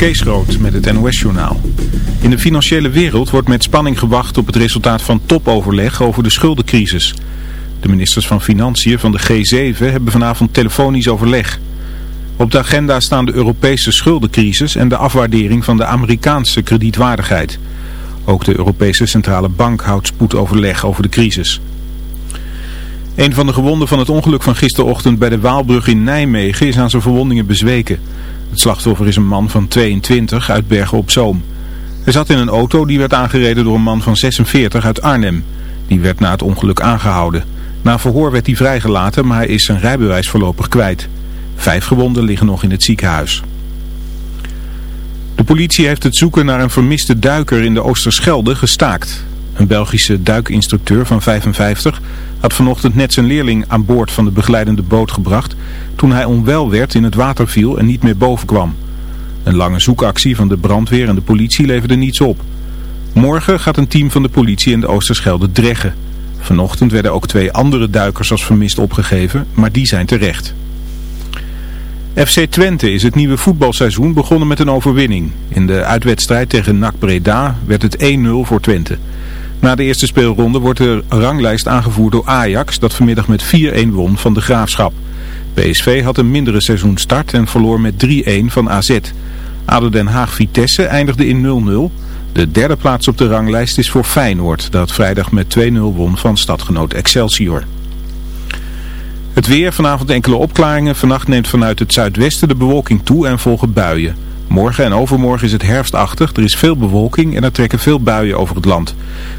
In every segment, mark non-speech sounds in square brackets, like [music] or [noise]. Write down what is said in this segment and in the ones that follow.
Kees Groot met het NOS-journaal. In de financiële wereld wordt met spanning gewacht op het resultaat van topoverleg over de schuldencrisis. De ministers van Financiën van de G7 hebben vanavond telefonisch overleg. Op de agenda staan de Europese schuldencrisis en de afwaardering van de Amerikaanse kredietwaardigheid. Ook de Europese Centrale Bank houdt spoedoverleg over de crisis. Een van de gewonden van het ongeluk van gisterochtend bij de Waalbrug in Nijmegen is aan zijn verwondingen bezweken. Het slachtoffer is een man van 22 uit Bergen op Zoom. Hij zat in een auto die werd aangereden door een man van 46 uit Arnhem. Die werd na het ongeluk aangehouden. Na verhoor werd hij vrijgelaten, maar hij is zijn rijbewijs voorlopig kwijt. Vijf gewonden liggen nog in het ziekenhuis. De politie heeft het zoeken naar een vermiste duiker in de Oosterschelde gestaakt. Een Belgische duikinstructeur van 55 had vanochtend net zijn leerling aan boord van de begeleidende boot gebracht toen hij onwel werd in het water viel en niet meer boven kwam. Een lange zoekactie van de brandweer en de politie leverde niets op. Morgen gaat een team van de politie in de Oosterschelde dreggen. Vanochtend werden ook twee andere duikers als vermist opgegeven, maar die zijn terecht. FC Twente is het nieuwe voetbalseizoen begonnen met een overwinning. In de uitwedstrijd tegen NAC Breda werd het 1-0 voor Twente. Na de eerste speelronde wordt de ranglijst aangevoerd door Ajax, dat vanmiddag met 4-1 won van de Graafschap. PSV had een mindere seizoenstart en verloor met 3-1 van AZ. ADO Den Haag-Vitesse eindigde in 0-0. De derde plaats op de ranglijst is voor Feyenoord, dat vrijdag met 2-0 won van stadgenoot Excelsior. Het weer, vanavond enkele opklaringen. Vannacht neemt vanuit het zuidwesten de bewolking toe en volgen buien. Morgen en overmorgen is het herfstachtig, er is veel bewolking en er trekken veel buien over het land.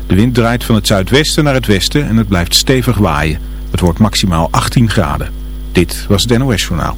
De wind draait van het zuidwesten naar het westen en het blijft stevig waaien. Het wordt maximaal 18 graden. Dit was het NOS Journaal.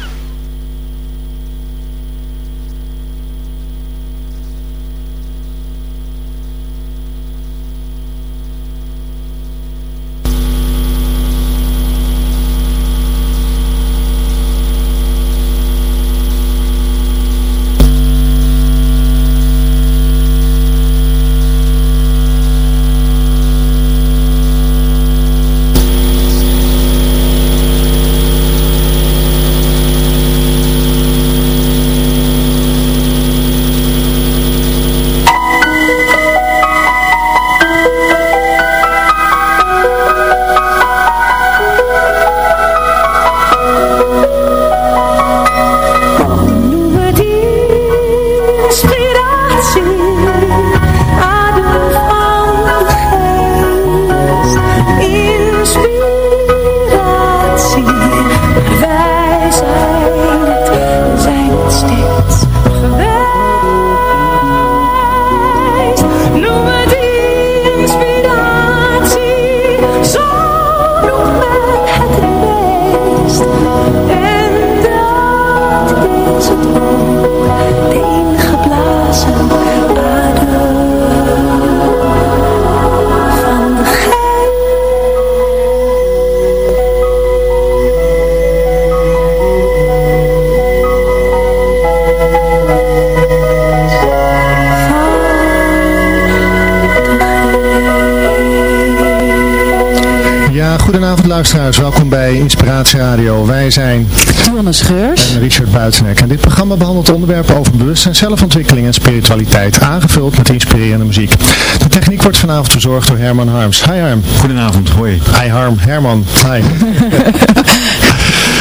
Luisteraars. Welkom bij Inspiratie Radio. Wij zijn Dionne Scheurs en Richard Buitenek. En dit programma behandelt onderwerpen over bewustzijn, zelfontwikkeling en spiritualiteit. Aangevuld met inspirerende muziek. De techniek wordt vanavond verzorgd door Herman Harms. Hi Harm. Goedenavond, hoi. Hi Harm. Herman. Hi. [laughs]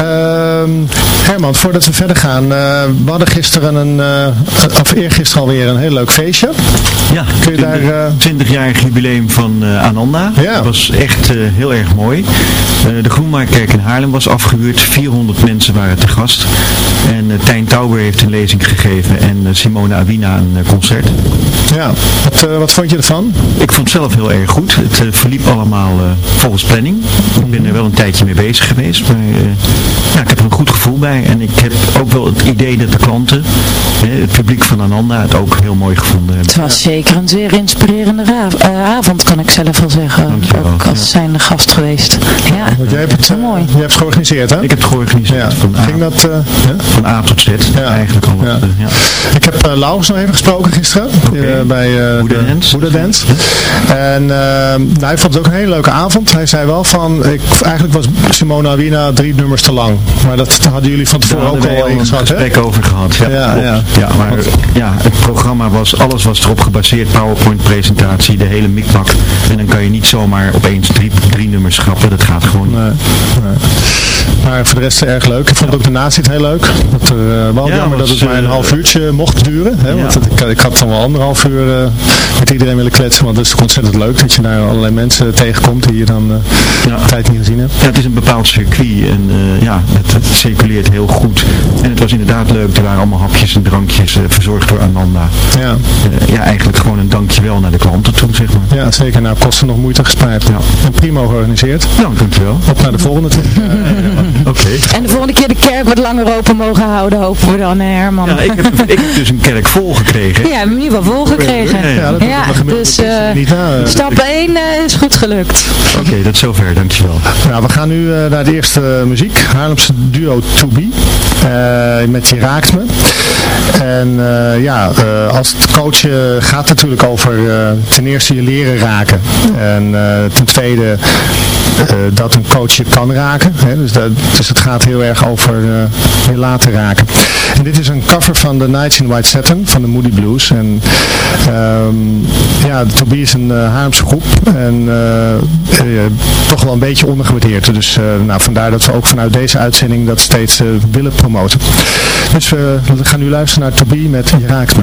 Uh, Herman, voordat we verder gaan, uh, we hadden gisteren een, uh, of eergisteren alweer een heel leuk feestje. Ja, Kun je 20, daar, 20-jarig jubileum van Ananda. Ja. Dat was echt heel erg mooi. de Groenmaarkerk in Haarlem was afgehuurd, 400 mensen waren te gast. En Tijn Tauber heeft een lezing gegeven en Simone Awina een concert. Ja, wat, wat, vond je ervan? Ik vond het zelf heel erg goed. Het verliep allemaal volgens planning. Ik ben er wel een tijdje mee bezig geweest, maar ja, ik heb er een goed gevoel bij. En ik heb ook wel het idee dat de klanten, het publiek van Ananda, het ook heel mooi gevonden hebben. Het was zeker een zeer inspirerende uh, avond, kan ik zelf wel zeggen. Dankjewel, ook als ja. zijnde gast geweest. Ja, Want jij hebt het, uh, mooi. Je hebt het georganiseerd, hè? Ik heb het georganiseerd. Ja. Van, Ging A, dat, uh, van A tot Z, eigenlijk al. Ja. Ik heb uh, Laurens nog even gesproken gisteren, okay. Bij uh, Buddha Dance. En nou, hij vond het ook een hele leuke avond. Hij zei wel van, ik, eigenlijk was Simona Awina drie nummers te lang. Maar dat hadden jullie van tevoren ook al ingeschat, een gesprek over gehad. Ja, ja, ja. ja, maar ja, het programma was, alles was erop gebaseerd, PowerPoint presentatie, de hele mikmak. En dan kan je niet zomaar opeens drie, drie nummers schrappen, dat gaat gewoon nee, nee. Maar voor de rest erg leuk. Ik vond ook de nazit heel leuk. Dat er, uh, wel Ja, jammer was, dat het maar een half uurtje mocht duren. Hè? Want Ja. ik, ik had dan wel anderhalf uur uh, met iedereen willen kletsen. Want het is ontzettend leuk dat je daar allerlei mensen tegenkomt die je dan uh, Ja. tijd niet gezien hebt. Ja, het is een bepaald circuit en eh, ja, het, het circuleert heel goed. En het was inderdaad leuk, er waren allemaal hapjes en drankjes eh, verzorgd door Ananda. Ja, Eh, ja, eigenlijk gewoon een dankjewel naar de klanten toe, zeg maar. ja zeker. Nou, kosten nog moeite gespaard. Ja. En prima georganiseerd. Nou, dankjewel. Op naar de volgende toe. [laughs] Oké. En de volgende keer de kerk wat langer open mogen houden, hopen we dan, hè, Herman. Ja, ik heb, ik heb dus een kerk vol gekregen. [laughs] Ja, in ieder geval Ja, Ja, dat Ja, dus eh, eh. stap 1 is goed gelukt. Oké, dat is zover, dankjewel. Nou, we gaan nu eh, naar de eerste muziek. Haarlemse duo To Be. eh, met Je Raakt Me. En eh, ja, eh, als het coachen gaat het natuurlijk over eh, ten eerste je leren raken. En eh, ten tweede eh, dat een coach je kan raken. Hè? Dus, dat, dus het gaat heel erg over eh, je laten raken. En dit is een cover van The Nights in White Satin van de Moody Blues. En ehm, ja, To Be is een uh, Haarlemse groep. En eh, eh, toch wel een beetje ondergewaardeerd. Dus eh, nou, vandaar dat we ook vanuit deze uitzending dat steeds eh, willen promoten. Dus eh, we gaan nu luisteren naar To Be met Je Raakt Me.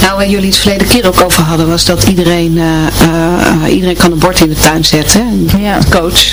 Nou, waar jullie het verleden keer ook over hadden, was dat iedereen, uh, uh, iedereen kan een bord in de tuin zetten. Ja. Coach.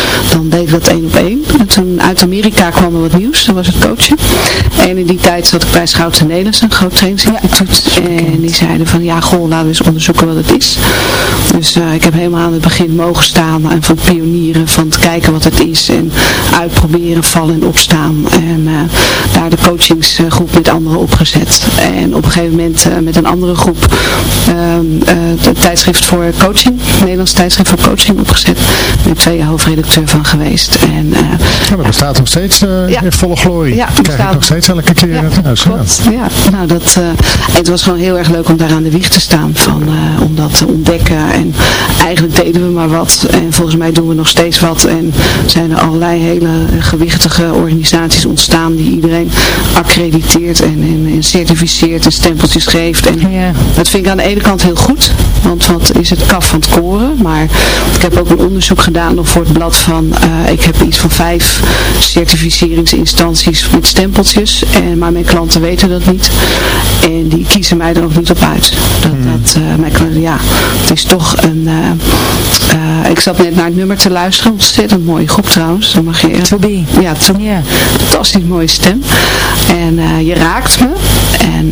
dan deed ik dat één op één. En toen uit Amerika kwam er wat nieuws. Dat was het coachen. En in die tijd zat ik bij Schouten Nederlands, een groot trainingsinstituut. En die zeiden van ja, goh, laten we eens onderzoeken wat het is. Dus uh, ik heb helemaal aan het begin mogen staan en van pionieren, van te kijken wat het is. En uitproberen, vallen en opstaan. En uh, daar de coachingsgroep met anderen opgezet. En op een gegeven moment uh, met een andere groep uh, tijdschrift voor coaching, Nederlands tijdschrift voor coaching opgezet. Ik twee jaar hoofdredacteur van geweest. En, uh, ja, dat bestaat nog steeds ja. in volle glorie. Ja, dat krijg ik nog steeds elke keer ja, het huis. Ja, nou dat, het was gewoon heel erg leuk om daar aan de wieg te staan. Van, om dat te ontdekken. En eigenlijk deden we maar wat. En volgens mij doen we nog steeds wat. En zijn er allerlei hele gewichtige organisaties ontstaan die iedereen accrediteert en, en, en certificeert en stempeltjes geeft. En ja. dat vind ik aan de ene kant heel goed, want wat is het kaf van het koren. Maar ik heb ook een onderzoek gedaan nog voor het blad van, uh, ik heb iets van vijf certificeringsinstanties met stempeltjes. En, maar mijn klanten weten dat niet. En die kiezen mij er ook niet op uit. Dat, hmm. dat uh, mijn klanten, ja, het is toch een, uh, ik zat net naar het nummer te luisteren, ontzettend mooie groep trouwens. Dan mag je, to be. Ja, to, yeah. fantastisch mooie stem. En je raakt me. En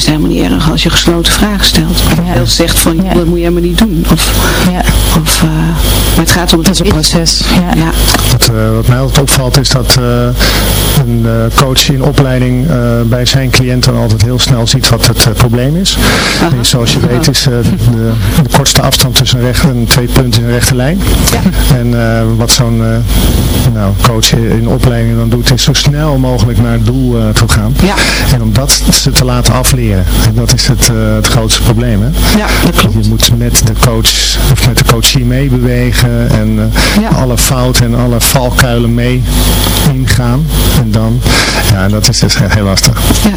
het helemaal niet erg als je gesloten vragen stelt. Of ja. zegt van, ja. dat moet je helemaal niet doen. Of, ja. of, uh, maar het gaat om het, het proces. Ja. Ja. Wat, uh, wat mij altijd opvalt is dat uh, een coach in opleiding bij zijn cliënten altijd heel snel ziet wat het probleem is. En zoals je weet is de, de, kortste afstand tussen recht en twee punten in een rechte lijn. En wat zo'n nou, coach in opleiding dan doet is zo snel mogelijk naar het doel toe gaan. En om dat te laten afleren En dat is het, uh, het grootste probleem. Hè? Ja, dat klopt. Je moet met de coach of met de coachie meebewegen en uh, ja. alle fouten en alle valkuilen mee ingaan. En dan, ja, dat is dus heel lastig. Ja.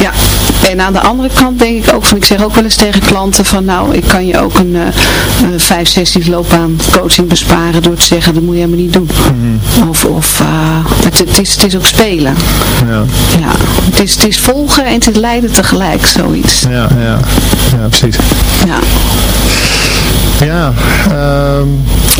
ja, en aan de andere kant denk ik ook van, ik zeg ook wel eens tegen klanten van, nou, ik kan je ook een uh, vijf sessies loopbaan coaching besparen door te zeggen, dat moet je helemaal niet doen. Mm. Of, of het, het, is, het is ook spelen. Ja. ja. Het, is, het is volgen en het is leiden tegelijk, zoiets. Ja, ja, ja precies. Ja. Ja, um,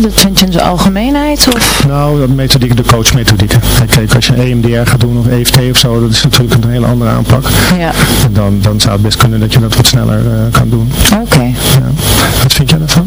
Dat vind je in zijn algemeenheid? Of? Nou, dat methodiek, de coachmethodieken. Kijk, als je EMDR gaat doen of EFT of zo, dat is natuurlijk een hele andere aanpak. Ja. En dan, dan zou het best kunnen dat je dat wat sneller uh, kan doen. Oké. Okay. Ja. Wat vind jij daarvan?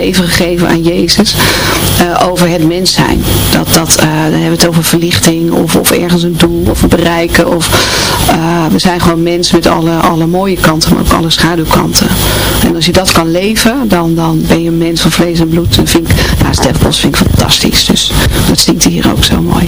gegeven aan Jezus. Uh, over het mens zijn. Dat, dat, uh, dan hebben we het over verlichting of, of ergens een doel of bereiken. Of, uh, we zijn gewoon mensen met alle, alle mooie kanten, maar ook alle schaduwkanten. En als je dat kan leven, dan, dan ben je een mens van vlees en bloed. En vind ik, nou, vind ik fantastisch. Dus dat hij hier ook zo mooi.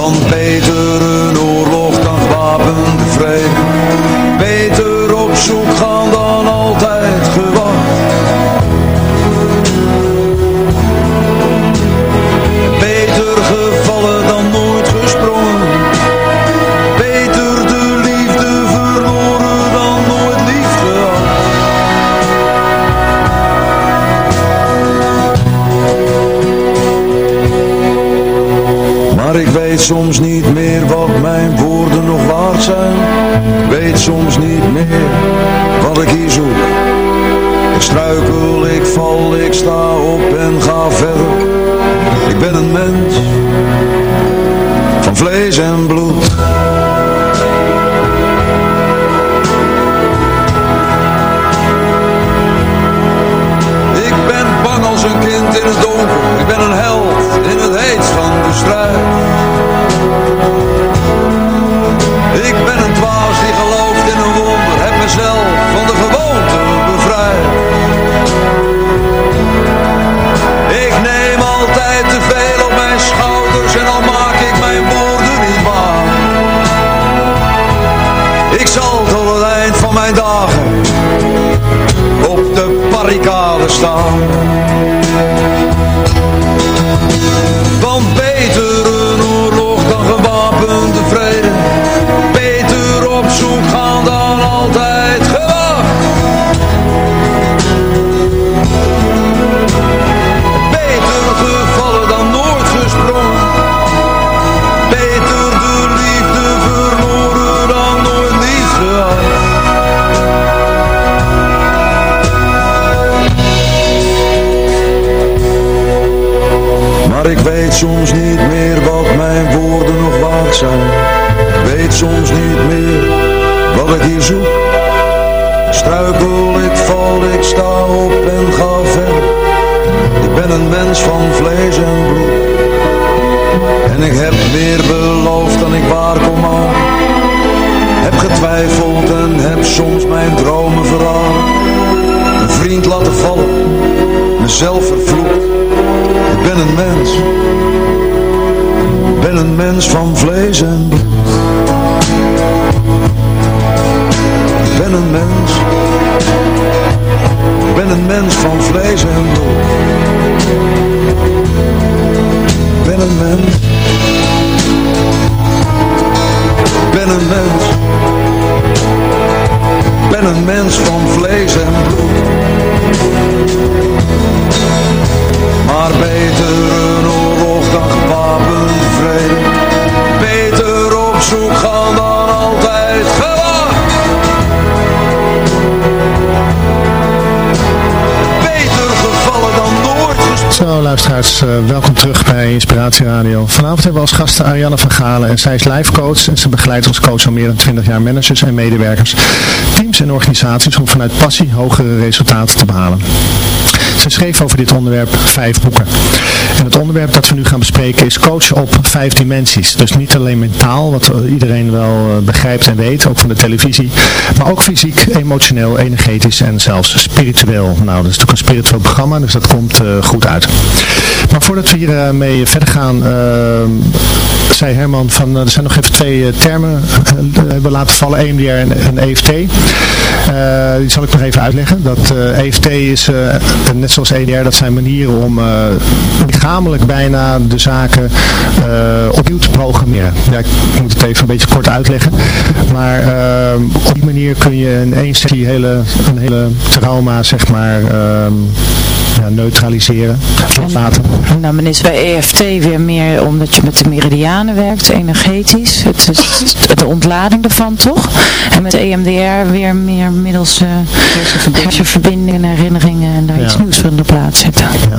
Want beter een oorlog dan gewapende gasten Ariane van Galen en zij is life coach en ze begeleidt als coach al meer dan 20 jaar managers en medewerkers, teams en organisaties om vanuit passie hogere resultaten te behalen. Ze schreef over dit onderwerp vijf boeken. En het onderwerp dat we nu gaan bespreken is coachen op vijf dimensies. Dus niet alleen mentaal, wat iedereen wel eh, begrijpt en weet, ook van de televisie. Maar ook fysiek, emotioneel, energetisch en zelfs spiritueel. Nou, dat is natuurlijk een spiritueel programma, dus dat komt eh, goed uit. Maar voordat we hiermee mee verder gaan, eh, zei Herman van, er zijn nog even twee termen hebben laten vallen, EMDR en, EFT. die zal ik nog even uitleggen. Dat EFT is, net zoals EDR, dat zijn manieren om lichamelijk bijna de zaken opnieuw te programmeren. Ja, ik moet het even een beetje kort uitleggen. Maar op die manier kun je in één sessie hele, een hele trauma, zeg maar, ja, neutraliseren. Laten. Nou, men is bij EFT weer meer omdat je met de meridianen werkt, energetisch. Het is de ontlading ervan, toch? En met EMDR weer meer middels uh, hersenverbindingen, herinneringen en daar iets nieuws van de plaats zetten. Ja.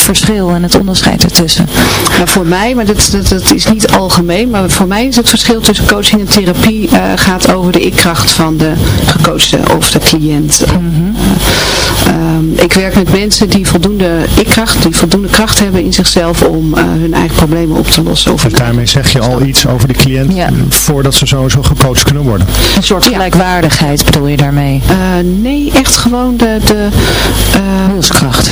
verschil en het onderscheid ertussen? Nou, voor mij, maar dat, dat, dat is niet algemeen, maar voor mij is het verschil tussen coaching en therapie uh, gaat over de ikkracht van de gecoachte of de cliënt. Mhm. Um, ik werk met mensen die voldoende ikkracht, die voldoende kracht hebben in zichzelf om uh, hun eigen problemen op te lossen. Of Dus daarmee zeg je al iets over de cliënt Ja. voordat ze sowieso gecoacht kunnen worden. Een soort gelijkwaardigheid bedoel je daarmee? Uh, nee, echt gewoon de... de uh, Wilskracht.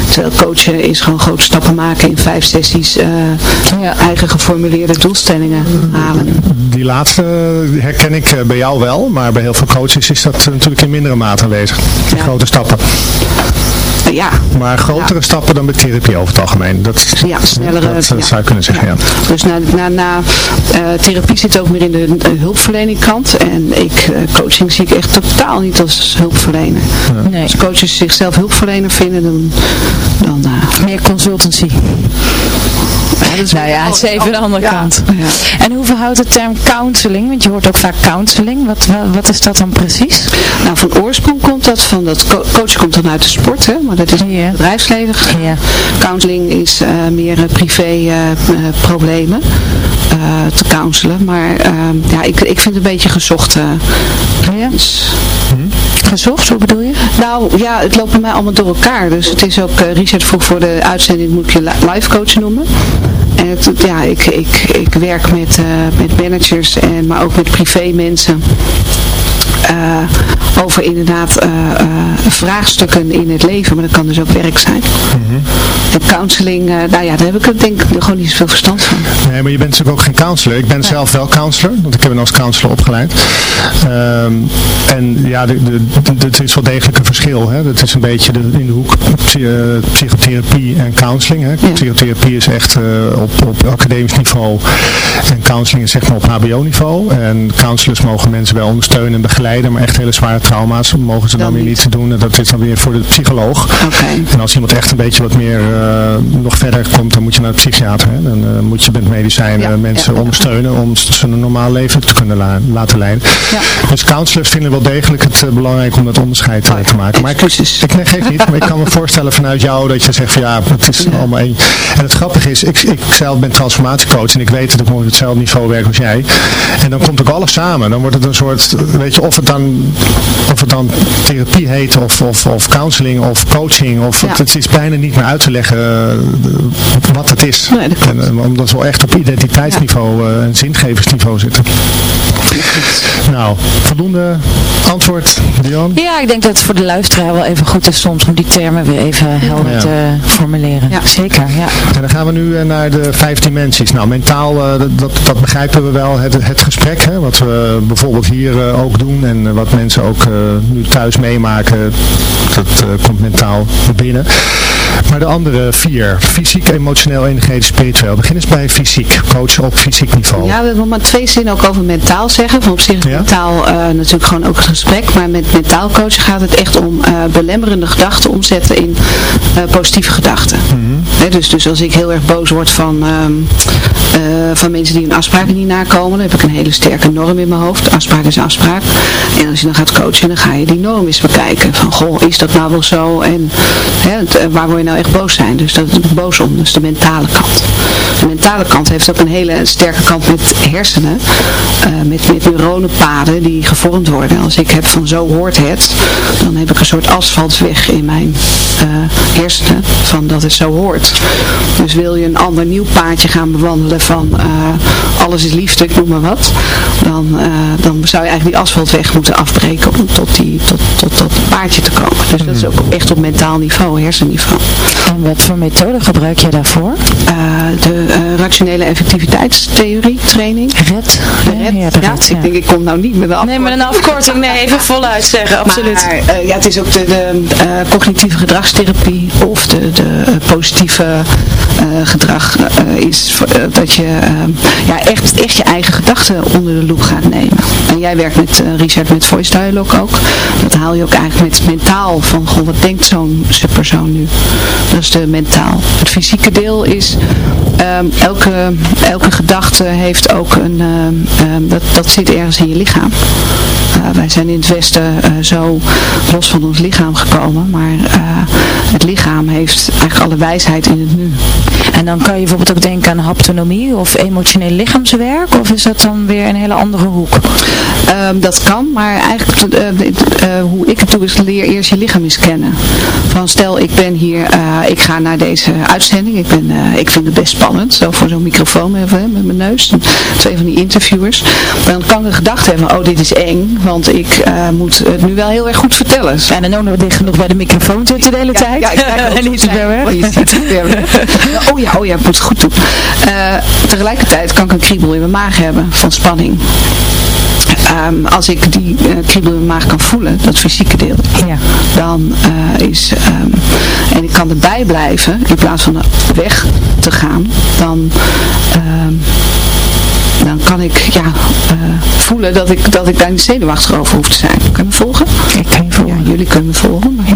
Terwijl coachen is gewoon grote stappen maken in vijf sessies, uh, ja. eigen geformuleerde doelstellingen halen. Die laatste herken ik eh, bij jou wel, maar bij heel veel coaches is dat natuurlijk in mindere mate aanwezig. Die grote stappen. Ja. Maar grotere stappen dan bij therapie over het algemeen. Dat, ja, snellere. Dat, zou je kunnen zeggen, ja. Dus na, na, na uh, therapie zit ook meer in de, de hulpverlening kant. En ik, uh, coaching zie ik echt totaal niet als hulpverlener. Nee. Als coaches zichzelf hulpverlener vinden, dan... dan uh, meer consultancy. nou ja, het is even de andere kant. Ja. En hoe verhoudt de term counseling? Want je hoort ook vaak counseling. Wat, wat is dat dan precies? Nou, van oorsprong komt dat van dat co coach komt dan uit de sport, hè, maar dat is yeah. bedrijfsleven. Yeah. Counseling is uh, meer uh, privé uh, problemen te counselen. Maar ehm, ja, ik, ik vind het een beetje gezocht. ja. Hm? Gezocht, hoe bedoel je? Nou ja, het loopt bij mij allemaal door elkaar. Dus het is ook, Richard vroeg voor de uitzending, moet ik je life coach noemen. En het, ja, ik, ik, ik werk met, met managers, en, maar ook met privé mensen. Uh, over inderdaad uh, uh, vraagstukken in het leven, maar dat kan dus ook werk zijn. Mm De counseling, nou ja, daar heb ik denk ik gewoon niet zoveel verstand van. Nee, maar je bent natuurlijk ook geen counselor. Ik ben zelf wel counselor, want ik heb hem als counselor opgeleid. Um, en ja, het is wel degelijk een verschil. Hè? Dat is een beetje de, in de hoek psychotherapie en counseling. Hè? Psychotherapie is echt op, op academisch niveau en counseling is zeg maar op hbo niveau. En counselors mogen mensen wel ondersteunen en begeleiden maar echt hele zware trauma's mogen ze dan, weer niet doen. En dat is dan weer voor de psycholoog. En als iemand echt een beetje wat meer uh, nog verder komt, dan moet je naar de psychiater. Hè. Dan uh, moet je met medicijnen mensen ondersteunen om ze een normaal leven te kunnen la laten leiden. Dus counselors vinden wel degelijk het uh, belangrijk om dat onderscheid te maken. Maar ik, ik, ik geef niet, maar ik kan me voorstellen vanuit jou dat je zegt van ja, het is allemaal één. En het grappige is, ik, ik zelf ben transformatiecoach en ik weet dat ik op hetzelfde niveau werk als jij. En dan komt ook alles samen. Dan wordt het een soort, weet je, of het dan, of het dan therapie heet of, of, of counseling of coaching. Of het, is bijna niet meer uit te leggen uh, wat het is. Nee, en, uh, omdat we echt op identiteitsniveau uh, en zingeversniveau zitten. Nou, voldoende antwoord, Dion? Ja, ik denk dat het voor de luisteraar wel even goed is soms om die termen weer even helder te formuleren. Ja. Zeker, ja. En dan gaan we nu naar de vijf dimensies. Nou, mentaal, dat, dat, dat, begrijpen we wel. Het, het gesprek, hè, wat we bijvoorbeeld hier ook doen en eh, wat mensen ook eh, nu thuis meemaken, dat eh, komt mentaal binnen. Maar de andere vier, fysiek, emotioneel, energetisch, spiritueel. Begin eens bij fysiek, coach op fysiek niveau. Ja, we hebben maar twee zinnen ook over mentaal zeggen. Van op zich ja? mentaal natuurlijk gewoon ook het gesprek. Maar met mentaal coachen gaat het echt om belemmerende gedachten omzetten in positieve gedachten. Mhm. dus, dus als ik heel erg boos word van, ehm, van mensen die hun afspraken niet nakomen, dan heb ik een hele sterke norm in mijn hoofd. Afspraak is afspraak. En als je dan gaat coachen, dan ga je die norm eens bekijken. Van, goh, is dat nou wel zo? En hè, eh, waar word je nou echt boos zijn? Dus dat is boos om, dus de mentale kant. De mentale kant heeft ook een hele sterke kant met hersenen. Uh, met, met neuronenpaden die gevormd worden. Als ik heb van zo hoort het, dan heb ik een soort asfaltweg in mijn uh, hersenen. Van dat het zo hoort. Dus wil je een ander nieuw paadje gaan bewandelen van uh, alles is liefde, ik noem maar wat. Dan, dan zou je eigenlijk die asfaltweg moeten afbreken om tot, die, tot, tot dat paardje te komen. Dus dat is ook echt op mentaal niveau, hersenniveau. En wat voor methode gebruik je daarvoor? Uh, de uh, rationele effectiviteitstheorie training. RED? RED. Ja, ja, ik denk ik kom nou niet met een afkorting. Nee, met een afkorting. Nee, even voluit zeggen, absoluut. Maar uh, ja, het is ook de, de cognitieve gedragstherapie of de, de positieve gedrag is dat je ja, echt, echt je eigen gedachten onder de loep gaat nemen. En jij werkt met Richard met voice dialogue ook. Dat haal je ook eigenlijk met mentaal van, goh, wat denkt zo'n persoon nu? Dat is de mentaal. Het fysieke deel is ehm, elke, elke gedachte heeft ook een, ehm, ehm, dat, dat zit ergens in je lichaam. Uh, wij zijn in het Westen uh, zo los van ons lichaam gekomen, maar uh, het lichaam heeft eigenlijk alle wijsheid in het nu. En dan kan je bijvoorbeeld ook denken aan haptonomie of emotioneel lichaamswerk, of is dat dan weer een hele andere hoek? Um, dat kan, maar eigenlijk hoe ik het doe is leer eerst je lichaam eens kennen. Van stel ik ben hier, ik ga naar deze uitzending, ik, ben, ik vind het best spannend, zo voor zo'n microfoon even, met mijn neus, twee van die interviewers. Dan kan ik een gedachte hebben, oh dit is eng, want ik uh, moet het nu wel heel erg goed vertellen. En dan ook nog dicht genoeg bij de microfoon zitten de hele tijd. Ja, ja [laughs] en niet ver weg. Oh, oh ja, oh ja, ik moet het goed doen. Uh, tegelijkertijd kan ik een kriebel in mijn maag hebben van spanning. Um, als ik die uh, kriebel in mijn maag kan voelen, dat fysieke deel, ja. dan uh, is, um, en ik kan erbij blijven, in plaats van weg te gaan, dan um, dan kan ik ja, uh, voelen dat ik, dat ik daar niet zenuwachtig over hoef te zijn. Me volgen? Ik kan je volgen. Ja, jullie kunnen me volgen. Maar, ja.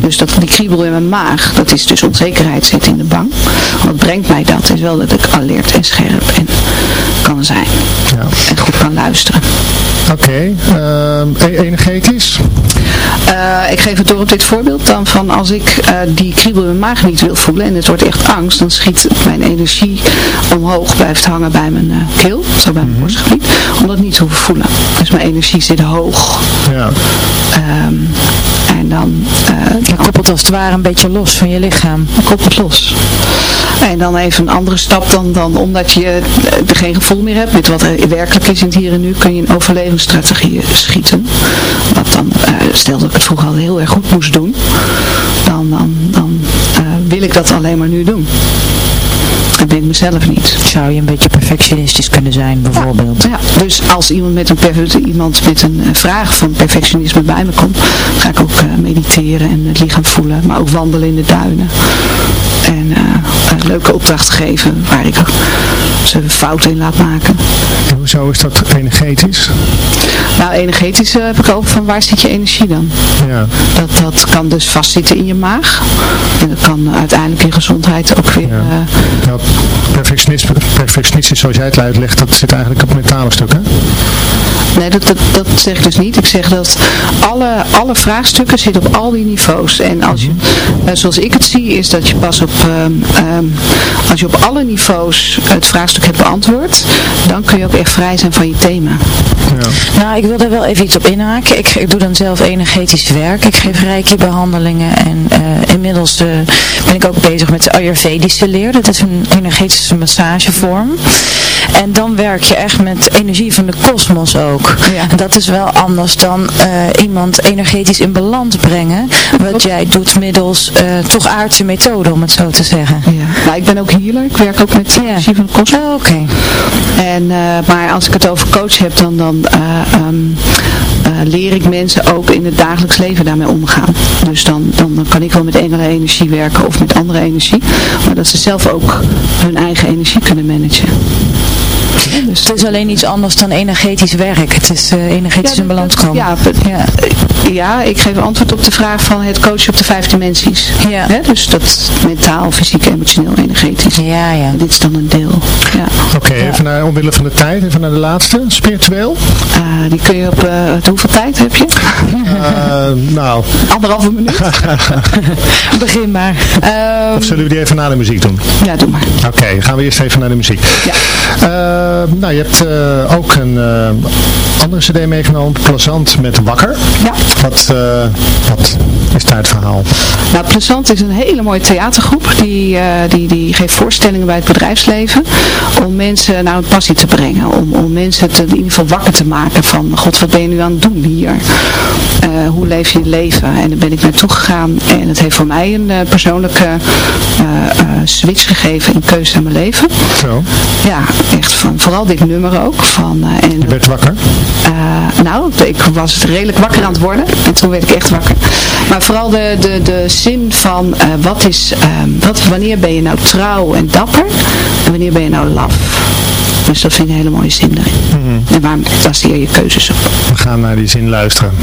Dus dat, die kriebel in mijn maag, dat is dus onzekerheid zit in de bang. Wat brengt mij dat? Is wel dat ik alert en scherp en kan zijn. Ja. En goed kan luisteren. Oké, okay. uh, energetisch? Uh, ik geef het door op dit voorbeeld dan van als ik uh, die kriebel in mijn maag niet wil voelen en het wordt echt angst, dan schiet mijn energie omhoog, blijft hangen bij mijn uh, keel, zo bij mijn mm -hmm. borstgebied, om dat niet te hoeven voelen. Dus mijn energie zit hoog. Ja. Um, en dan... je koppelt als het ware een beetje los van je lichaam. Je koppelt los. En dan even een andere stap dan, dan omdat je er geen gevoel meer hebt met wat er werkelijk is in het hier en nu, kun je een overlevingsstrategie schieten. Wat dan, uh, stel dat ik het vroeger al heel erg goed moest doen, dan, dan, dan uh, wil ik dat alleen maar nu doen. Dat ben ik mezelf niet. Zou je een beetje perfectionistisch kunnen zijn, bijvoorbeeld? Ja, ja. dus als iemand met, een, iemand met een vraag van perfectionisme bij me komt, ga ik ook uh, mediteren en het lichaam voelen, maar ook wandelen in de duinen. En uh, een leuke opdracht geven waar ik ze fouten in laat maken. En hoezo is dat energetisch? Nou, energetisch uh, heb ik ook van waar zit je energie dan? Ja. Dat, dat kan dus vastzitten in je maag. En dat kan uiteindelijk je gezondheid ook weer... Ja. Uh, ja, perfectionisme, zoals jij het uitlegt, dat zit eigenlijk op het mentale stuk, hè? Nee, dat, dat, dat zeg ik dus niet. Ik zeg dat alle, alle vraagstukken zitten op al die niveaus. En als je, uh, zoals ik het zie, is dat je pas op, um, um, als je op alle niveaus het vraagstuk hebt beantwoord, dan kun je ook echt vrij zijn van je thema. Ja. Nou, ik wil daar wel even iets op inhaken. Ik, ik doe dan zelf energetisch werk. Ik geef reiki behandelingen en uh, inmiddels uh, ben ik ook bezig met de Ayurvedische leer. Dat is een energetische massagevorm. En dan werk je echt met energie van de kosmos ook. Ja. En dat is wel anders dan uh, iemand energetisch in balans brengen. Wat jij doet middels uh, toch aardse methode, om het zo te zeggen. Ja. Nou, ik ben ook healer. Ik werk ook met energie van de kosmos. Oh, Oké. Okay. En, uh, maar als ik het over coach heb, dan, dan um, leer ik mensen ook in het dagelijks leven daarmee omgaan. Dus dan, dan, dan kan ik wel met engelen energie werken of met andere energie. Maar dat ze zelf ook hun eigen energie kunnen managen. Dus het is alleen iets anders dan energetisch werk. Het is energetisch in balans komen. Ja, ja. ja, ik geef antwoord op de vraag van het coachen op de vijf dimensies. Ja. He, dus dat mentaal, fysiek, emotioneel, energetisch. Ja, ja. En dit is dan een deel. Ja. Oké, okay, ja. even naar omwille van de tijd, even naar de laatste. Spiritueel? Uh, die kun je op, uh, hoeveel tijd heb je? nou. Anderhalve minuut. [laughs] Begin maar. Um, of zullen we die even na de muziek doen? Ja, doe maar. Oké, okay, gaan we eerst even naar de muziek. Ja. Uh, nou, je hebt uh, ook een uh, andere cd meegenomen, Plazant met Wakker. Ja. Wat, wat is daar het verhaal? Nou, Plezant is een hele mooie theatergroep. Die, uh, die, die geeft voorstellingen bij het bedrijfsleven. Om mensen naar een passie te brengen. Om, om mensen te, in ieder geval wakker te maken van, god wat ben je nu aan het doen hier? Uh, hoe leef je je leven? En daar ben ik naartoe gegaan. En het heeft voor mij een persoonlijke switch gegeven in keuze aan mijn leven. Zo? Ja, echt van, vooral dit nummer ook. Van, en, je werd wakker? nou, ik was redelijk wakker aan het worden. En toen werd ik echt wakker. Maar vooral de, de, de zin van uh, wat is, uh, wat, wanneer ben je nou trouw en dapper en wanneer ben je nou laf. Dus dat vind ik een hele mooie zin daarin. Mm -hmm. En waarom baseer je keuzes op? We gaan naar die zin luisteren. [laughs]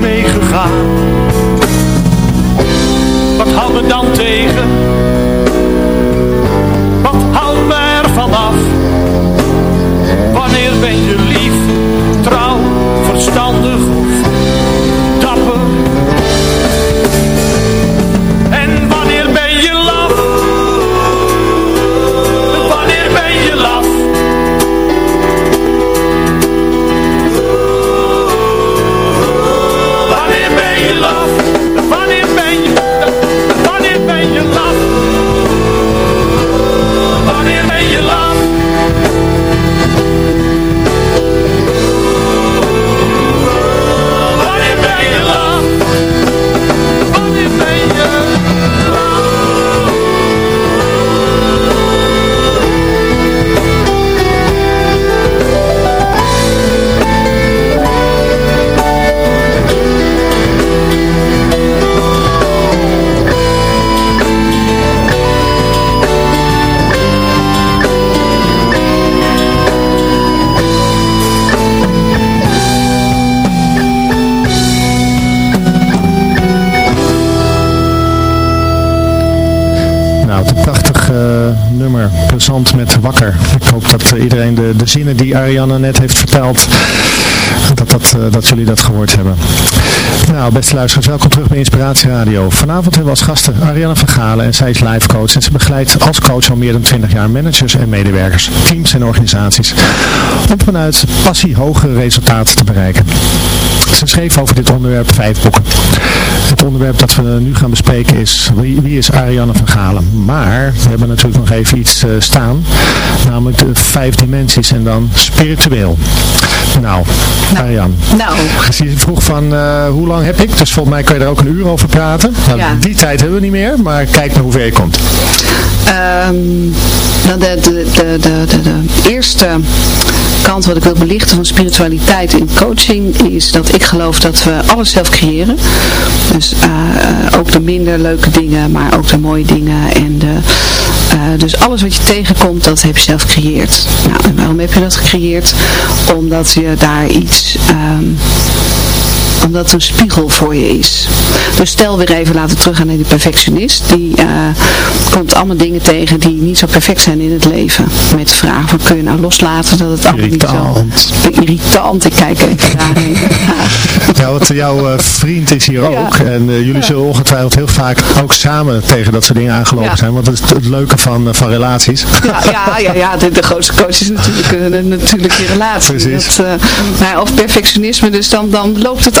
Meegegaan. Wat houdt me dan tegen? Wat houdt me er vanaf? Wanneer ben je lief, trouw, verstandig of dapper? Iedereen de, de zinnen die Ariane net heeft verteld, dat, dat, jullie dat gehoord hebben. Nou, beste luisteraars, welkom terug bij Inspiratie Radio. Vanavond hebben we als gasten Ariane van Galen en zij is life coach. En ze begeleidt als coach al meer dan 20 jaar managers en medewerkers, teams en organisaties. Om vanuit passie hogere resultaten te bereiken. Ze schreef over dit onderwerp vijf boeken. Het onderwerp dat we nu gaan bespreken is wie, wie is Ariane van Galen. Maar we hebben natuurlijk nog even iets uh, staan. Namelijk de vijf dimensies en dan spiritueel. Nou, nou Ariane. Nou. Dus je vroeg van uh, hoe lang heb ik? Dus volgens mij kan je er ook een uur over praten. Nou, Ja. Die tijd hebben we niet meer, maar kijk naar hoe ver je komt. Nou, de, de, de, de, de, eerste kant wat ik wil belichten van spiritualiteit in coaching is dat ik geloof dat we alles zelf creëren. Dus eh, eh, ook de minder leuke dingen, maar ook de mooie dingen. En de, eh, dus alles wat je tegenkomt, dat heb je zelf gecreëerd. Nou, en waarom heb je dat gecreëerd? Omdat je daar iets... um, omdat het een spiegel voor je is. Dus stel weer even, laten we teruggaan naar die perfectionist. Die eh, komt allemaal dingen tegen die niet zo perfect zijn in het leven. Met de vraag van kun je nou loslaten dat het allemaal niet zo... Irritant. Ik kijk even daarheen. [laughs] Ja, want jouw eh, vriend is hier ook. En eh, jullie zullen ongetwijfeld heel vaak ook samen tegen dat soort dingen aangelopen Ja. zijn. Want dat is het leuke van, van relaties. Ja, ja, ja, ja de, de grootste coach is natuurlijk, natuurlijk je relatie. Precies. Dat, maar of perfectionisme, dus dan, dan loopt het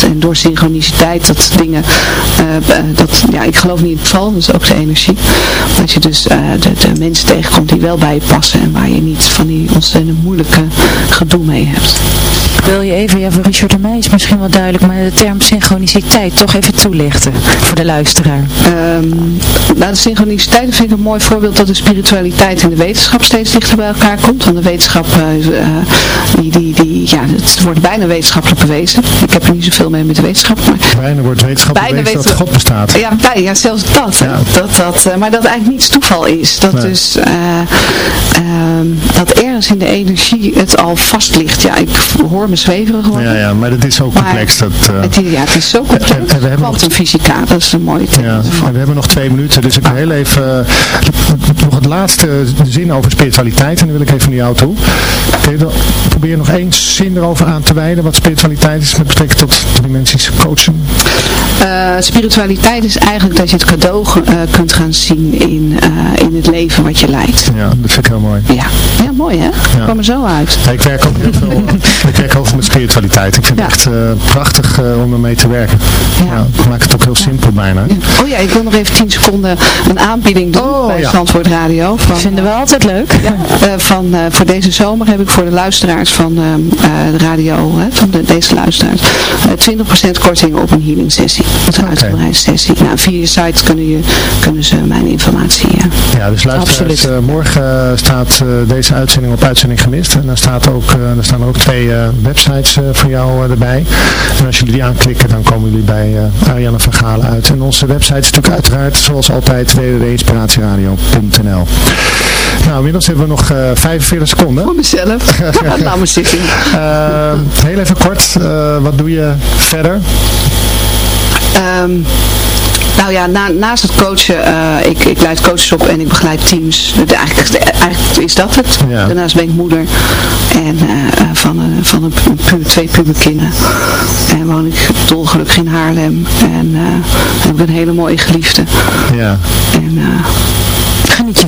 en door synchroniciteit, dat dingen, eh, eh, dat, ja, ik geloof niet in het dat is ook de energie. Dat je dus eh, de, de mensen tegenkomt die wel bij je passen en waar je niet van die ontzettend moeilijke gedoe mee hebt. Wil je even, ja voor Richard en mij is misschien wel duidelijk, maar de term synchroniciteit toch even toelichten voor de luisteraar. Ehm, nou, de synchroniciteit vind ik een mooi voorbeeld dat de spiritualiteit en de wetenschap steeds dichter bij elkaar komt. Want de wetenschap, die, die, die, ja, het wordt bijna wetenschappelijk bewezen. Ik heb er niet zoveel mee met de wetenschap, maar Bijna wordt wetenschap Bijna bewezen dat God bestaat. ja, bij, ja zelfs dat, hè. dat, dat eh, maar dat eigenlijk niets toeval is. Dat Nee. dus eh, ehm, dat ergens in de energie het al vast ligt. Ja, ik hoor me zweverig worden. Ja, ja, maar dat is zo Maar complex. Dat, eh, Het, is- ja, het is zo complex. en we hebben nog- Kwantumfysica, dat is een mooie term. Ja, en we hebben nog twee minuten, dus ik wil heel even nog het laatste zin over spiritualiteit en dan wil ik even naar jou toe. Probeer nog één zin erover aan te wijden wat spiritualiteit is met betrekking tot de dimensies coachen. Eh, spiritualiteit is eigenlijk dat je het cadeau eh, kunt gaan zien in, eh, in het leven wat je leidt. Ja, dat vind ik heel mooi. Ja, ja mooi hè? Ja. Kwam er zo uit. Ja, ik werk ook heel veel [laughs] ik werk ook veel met spiritualiteit. Ik vind het echt eh, prachtig om ermee te werken. Ja. ik maak het ook heel simpel bijna. Oh ja, ik wil nog even 10 seconden een aanbieding doen bij ja. Zandvoort Radio. Van, Vinden we altijd leuk. Ja, eh, van, eh, voor deze zomer heb ik voor de luisteraars van de radio, hè, van de, deze luisteraars, eh, 20% korting op een healing sessie. Een uitgebreide sessie. Nou, via je site kunnen, je, kunnen ze mijn informatie. Ja, Ja, dus luisteraars, Absoluut. eh, morgen eh, staat eh, deze uitzending op uitzending gemist. En daar, staat ook, eh, daar staan ook twee websites voor jou erbij. En als jullie die aanklikken, dan komen jullie bij Ariane van Galen uit. En onze website is natuurlijk uiteraard, zoals altijd, www.inspiratieradio.nl Nou, inmiddels hebben we nog eh 45 seconden. Voor mezelf. Laat me zitten. Heel even kort, wat doe je verder? Ehm, nou ja, na, naast het coachen, uh, ik, ik leid coaches op en ik begeleid teams. Eigenlijk, eigenlijk, is dat het. Daarnaast ben ik moeder en, uh, van, uh, van een, pu twee puberkinderen. En woon ik dolgelukkig in Haarlem. En heb ik een hele mooie geliefde. Ja. En geniet je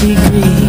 degrees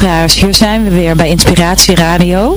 hier zijn we weer bij Inspiratie Radio.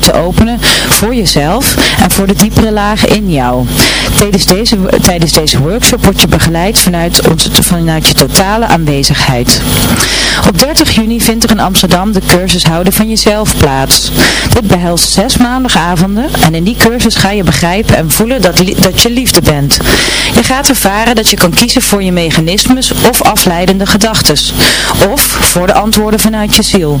te openen voor jezelf en voor de diepere lagen in jou. Tijdens deze, tijdens deze workshop word je begeleid vanuit, onze, vanuit je totale aanwezigheid. Op 30 juni vindt er in Amsterdam de cursus Houden van Jezelf plaats. Dit behelst zes maandagavonden en in die cursus ga je begrijpen en voelen dat, dat je liefde bent. Je gaat ervaren dat je kan kiezen voor je mechanismes of afleidende gedachten. Of voor de antwoorden vanuit je ziel.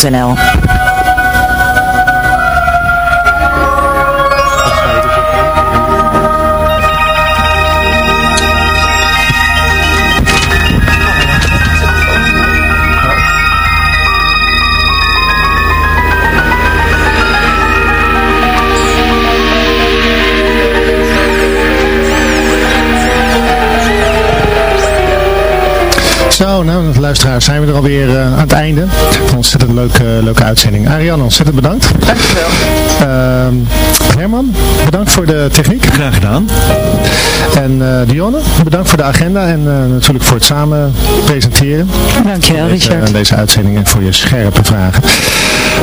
www.zfmzandvoort.nl Zo, nou luisteraars zijn we er alweer uh, aan het einde. Een ontzettend leuke, leuke uitzending. Ariane, ontzettend bedankt. Dankjewel. Uh, Herman, bedankt voor de techniek. Graag gedaan. En uh, Dionne, bedankt voor de agenda en uh, natuurlijk voor het samen presenteren. Dankjewel deze, Richard. deze uitzending en voor je scherpe vragen.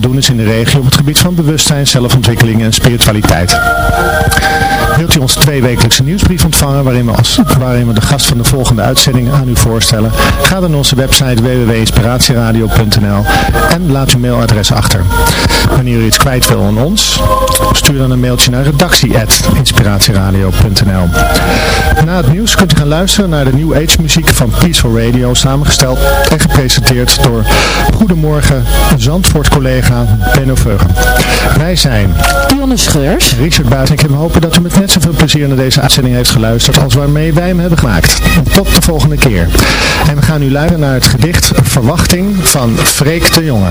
doen is in de regio op het gebied van bewustzijn, zelfontwikkeling en spiritualiteit. Wilt u ons tweewekelijkse nieuwsbrief ontvangen waarin we, als, waarin we de gast van de volgende uitzending aan u voorstellen? Ga dan naar onze website www.inspiratieradio.nl en laat uw mailadres achter. Wanneer u iets kwijt wil aan ons, stuur dan een mailtje naar redactie.inspiratieradio.nl Na het nieuws kunt u gaan luisteren naar de New Age muziek van Peaceful Radio, samengesteld en gepresenteerd door Goedemorgen Zandvoort collega Benno Veugen. Wij zijn Dionne Scheurs, Richard Buiten. Ik heb hopen dat u met net zoveel plezier naar deze uitzending heeft geluisterd als waarmee wij hem hebben gemaakt. Tot de volgende keer. En we gaan nu luisteren naar het gedicht Verwachting van Freek de Jonge.